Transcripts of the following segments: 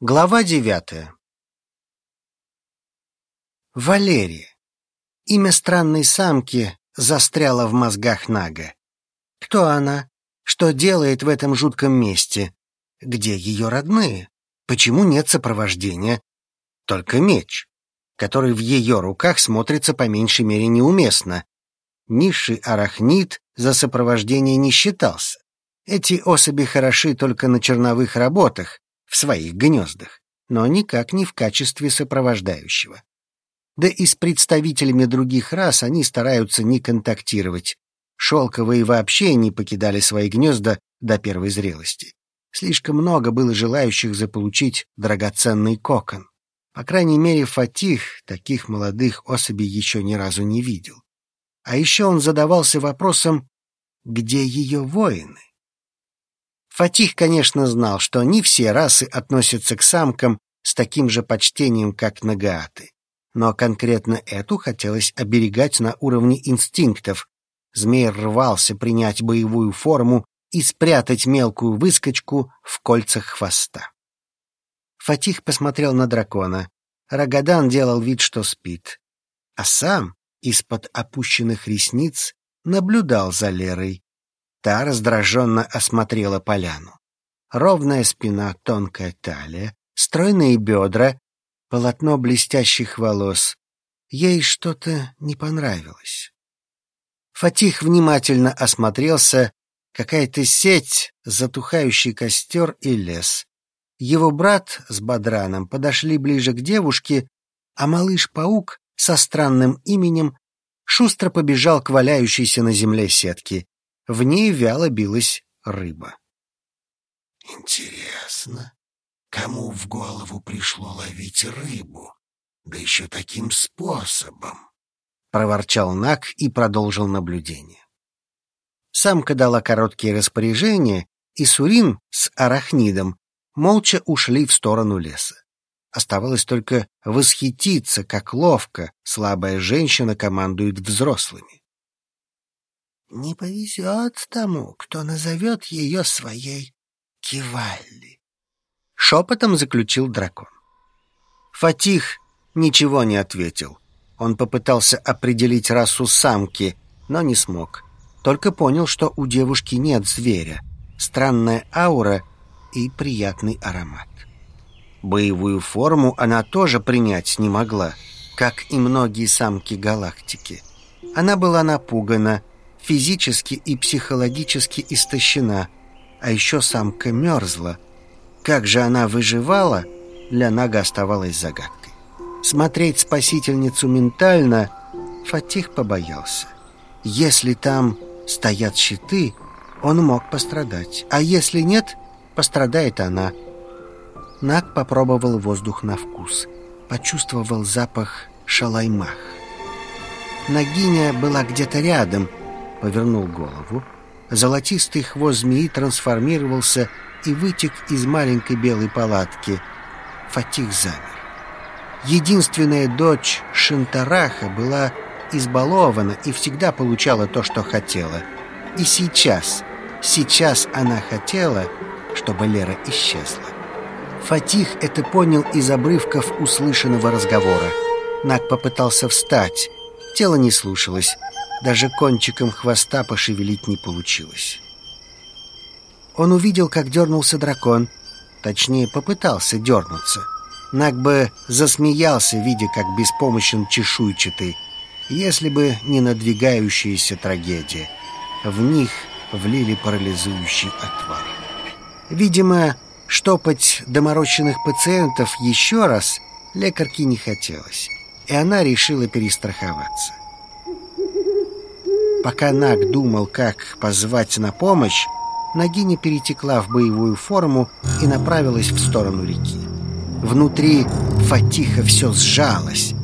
Глава девятая Валерия. Имя странной самки застряло в мозгах Нага. Кто она? Что делает в этом жутком месте? Где ее родные? Почему нет сопровождения? Только меч, который в ее руках смотрится по меньшей мере неуместно. Низший арахнит за сопровождение не считался. Эти особи хороши только на черновых работах, в своих гнездах, но никак не в качестве сопровождающего. Да и с представителями других рас они стараются не контактировать. Шелковые вообще не покидали свои гнезда до первой зрелости. Слишком много было желающих заполучить драгоценный кокон. По крайней мере, Фатих таких молодых особей еще ни разу не видел. А еще он задавался вопросом, где ее воины? Фатих, конечно, знал, что не все расы относятся к самкам с таким же почтением, как нагааты. Но конкретно эту хотелось оберегать на уровне инстинктов. Змей рвался принять боевую форму и спрятать мелкую выскочку в кольцах хвоста. Фатих посмотрел на дракона. Рагадан делал вид, что спит. А сам из-под опущенных ресниц наблюдал за Лерой, Та раздраженно осмотрела поляну. Ровная спина, тонкая талия, стройные бедра, полотно блестящих волос. Ей что-то не понравилось. Фатих внимательно осмотрелся, какая-то сеть, затухающий костер и лес. Его брат с Бадраном подошли ближе к девушке, а малыш-паук со странным именем шустро побежал к валяющейся на земле сетке. В ней вяло билась рыба. Интересно, кому в голову пришло ловить рыбу? Да еще таким способом. Проворчал Нак и продолжил наблюдение. Самка дала короткие распоряжения, и Сурин с арахнидом молча ушли в сторону леса. Оставалось только восхититься, как ловко слабая женщина командует взрослыми. Не повезет тому, кто назовет ее своей Кивалли. Шепотом заключил дракон. Фатих ничего не ответил. Он попытался определить расу самки, но не смог. Только понял, что у девушки нет зверя. Странная аура и приятный аромат. Боевую форму она тоже принять не могла, как и многие самки галактики. Она была напугана, физически и психологически истощена, а еще самка мерзла. Как же она выживала, для Нага оставалась загадкой. Смотреть спасительницу ментально Фатих побоялся. Если там стоят щиты, он мог пострадать, а если нет, пострадает она. Наг попробовал воздух на вкус, почувствовал запах шалаймах. Нагиня была где-то рядом, повернул голову. Золотистый хвост змеи трансформировался и вытек из маленькой белой палатки. Фатих замер. Единственная дочь Шинтараха была избалована и всегда получала то, что хотела. И сейчас, сейчас она хотела, чтобы Лера исчезла. Фатих это понял из обрывков услышанного разговора. Нак попытался встать. Тело не слушалось. Даже кончиком хвоста пошевелить не получилось. Он увидел, как дернулся дракон. Точнее, попытался дернуться. Наг бы засмеялся, видя, как беспомощен чешуйчатый, если бы не надвигающаяся трагедия. В них влили парализующий отвар. Видимо, штопать доморощенных пациентов еще раз лекарке не хотелось, и она решила перестраховаться. Пока Наг думал, как позвать на помощь, Нагиня перетекла в боевую форму и направилась в сторону реки. Внутри Фатиха все сжалось.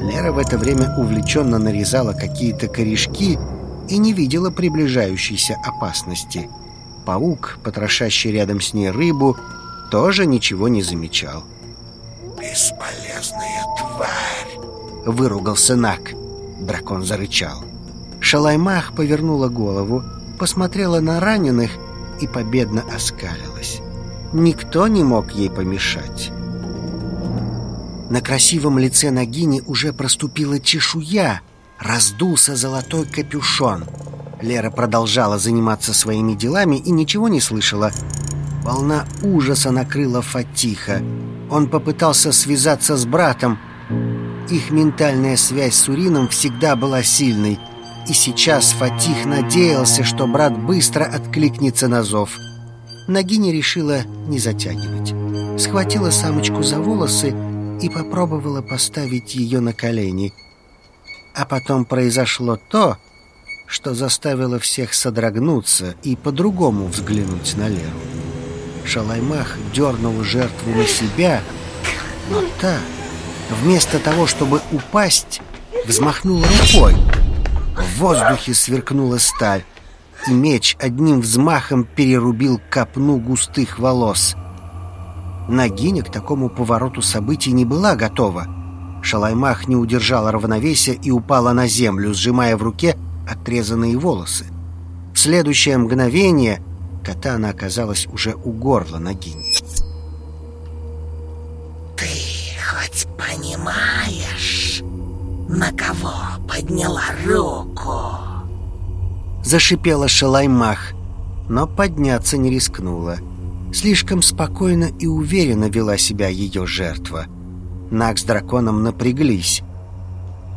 Лера в это время увлеченно нарезала какие-то корешки и не видела приближающейся опасности. Паук, потрошащий рядом с ней рыбу, тоже ничего не замечал. «Бесполезная тварь!» — выругался Нак. Дракон зарычал. Шалаймах повернула голову, посмотрела на раненых и победно оскалилась. Никто не мог ей помешать. На красивом лице Нагини уже проступила чешуя, раздулся золотой капюшон. Лера продолжала заниматься своими делами и ничего не слышала. Волна ужаса накрыла Фатиха. Он попытался связаться с братом. Их ментальная связь с Урином всегда была сильной. И сейчас Фатих надеялся, что брат быстро откликнется на зов. Нагиня решила не затягивать. Схватила самочку за волосы и попробовала поставить ее на колени. А потом произошло то, что заставило всех содрогнуться и по-другому взглянуть на Леру. Шалаймах дернул жертву на себя, но та, вместо того, чтобы упасть, взмахнула рукой. В воздухе сверкнула сталь, и меч одним взмахом перерубил копну густых волос. Нагиня к такому повороту событий не была готова. Шалаймах не удержала равновесия и упала на землю, сжимая в руке отрезанные волосы. В следующее мгновение катана оказалась уже у горла Нагини. «Ты хоть понимаешь, на кого подняла руку?» Зашипела Шалаймах, но подняться не рискнула. Слишком спокойно и уверенно вела себя ее жертва. Наг с драконом напряглись.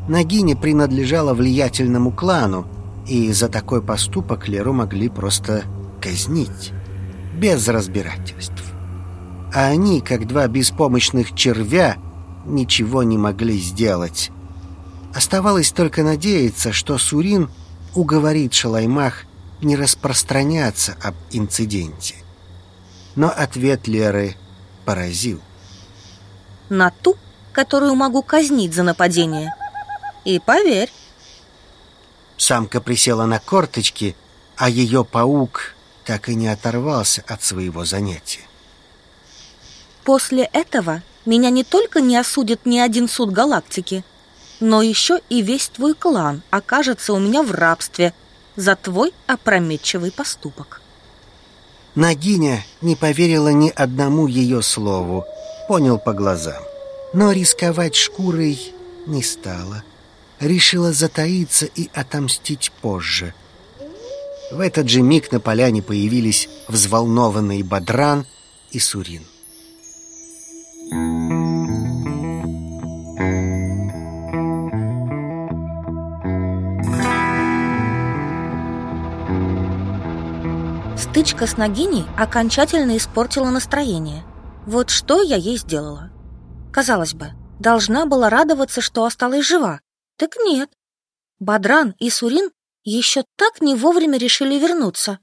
Нагиня принадлежала влиятельному клану, и за такой поступок Леру могли просто казнить, без разбирательств. А они, как два беспомощных червя, ничего не могли сделать. Оставалось только надеяться, что Сурин уговорит Шалаймах не распространяться об инциденте но ответ Леры поразил. На ту, которую могу казнить за нападение. И поверь. Самка присела на корточки, а ее паук так и не оторвался от своего занятия. После этого меня не только не осудит ни один суд галактики, но еще и весь твой клан окажется у меня в рабстве за твой опрометчивый поступок. Нагиня не поверила ни одному ее слову, понял по глазам. Но рисковать шкурой не стала. Решила затаиться и отомстить позже. В этот же миг на поляне появились взволнованный Бадран и Сурин. Стычка с Нагиней окончательно испортила настроение. Вот что я ей сделала. Казалось бы, должна была радоваться, что осталась жива. Так нет. Бадран и Сурин еще так не вовремя решили вернуться.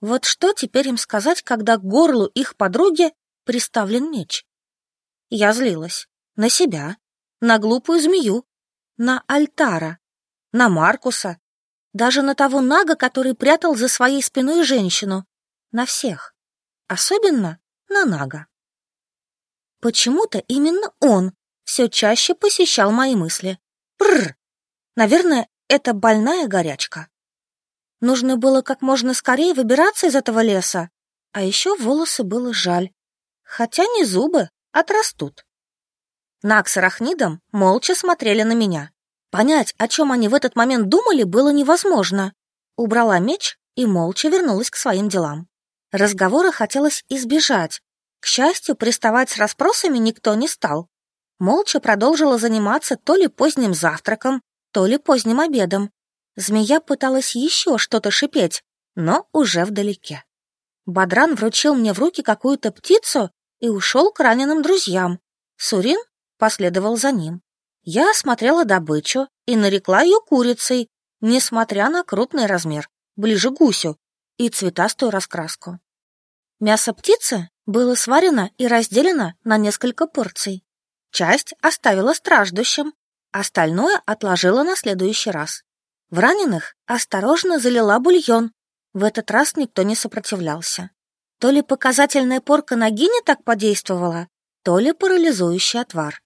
Вот что теперь им сказать, когда к горлу их подруги приставлен меч? Я злилась. На себя, на глупую змею, на Альтара, на Маркуса, даже на того нага, который прятал за своей спиной женщину. На всех. Особенно на нага. Почему-то именно он все чаще посещал мои мысли. Пррр! Наверное, это больная горячка. Нужно было как можно скорее выбираться из этого леса. А еще волосы было жаль. Хотя не зубы, отрастут. Наг с арахнидом молча смотрели на меня. Понять, о чем они в этот момент думали, было невозможно. Убрала меч и молча вернулась к своим делам. Разговора хотелось избежать. К счастью, приставать с расспросами никто не стал. Молча продолжила заниматься то ли поздним завтраком, то ли поздним обедом. Змея пыталась еще что-то шипеть, но уже вдалеке. Бадран вручил мне в руки какую-то птицу и ушел к раненым друзьям. Сурин последовал за ним. Я осмотрела добычу и нарекла ее курицей, несмотря на крупный размер, ближе к гусю, и цветастую раскраску. Мясо птицы было сварено и разделено на несколько порций. Часть оставила страждущим, остальное отложила на следующий раз. В раненых осторожно залила бульон. В этот раз никто не сопротивлялся. То ли показательная порка ноги не так подействовала, то ли парализующий отвар.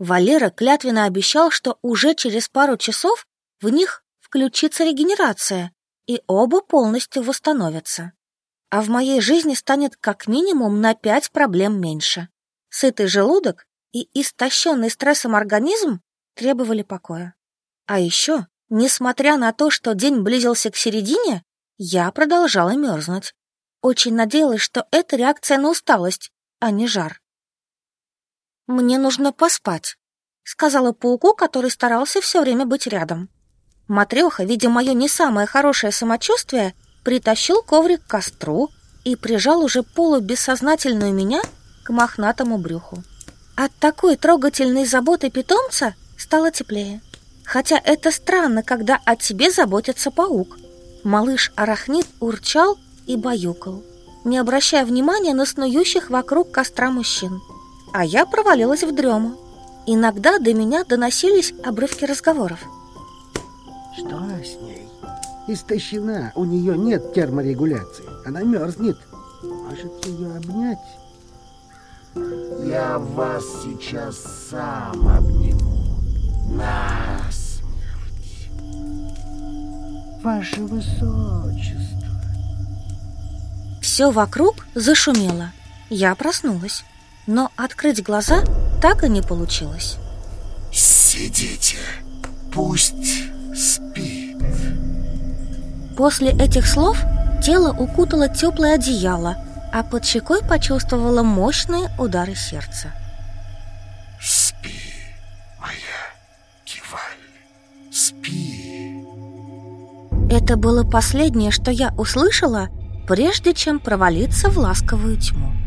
Валера клятвенно обещал, что уже через пару часов в них включится регенерация, и оба полностью восстановятся. А в моей жизни станет как минимум на пять проблем меньше. Сытый желудок и истощенный стрессом организм требовали покоя. А еще, несмотря на то, что день близился к середине, я продолжала мерзнуть. Очень надеялась, что это реакция на усталость, а не жар. «Мне нужно поспать», — сказала пауку, который старался все время быть рядом. Матреха, видя мое не самое хорошее самочувствие, притащил коврик к костру и прижал уже полубессознательную меня к мохнатому брюху. От такой трогательной заботы питомца стало теплее. Хотя это странно, когда о тебе заботится паук. Малыш Арахнит урчал и баюкал, не обращая внимания на снующих вокруг костра мужчин. А я провалилась в дрему. Иногда до меня доносились обрывки разговоров. Что с ней? Истощена, у нее нет терморегуляции. Она мерзнет. Может, ее обнять? Я вас сейчас сам обниму. Насмерть. Ваше Высочество. Все вокруг зашумело. Я проснулась, но открыть глаза так и не получилось. Сидите, пусть спит. После этих слов тело укутало теплое одеяло, а под щекой почувствовала мощные удары сердца. Спи, моя киваль, спи. Это было последнее, что я услышала, прежде чем провалиться в ласковую тьму.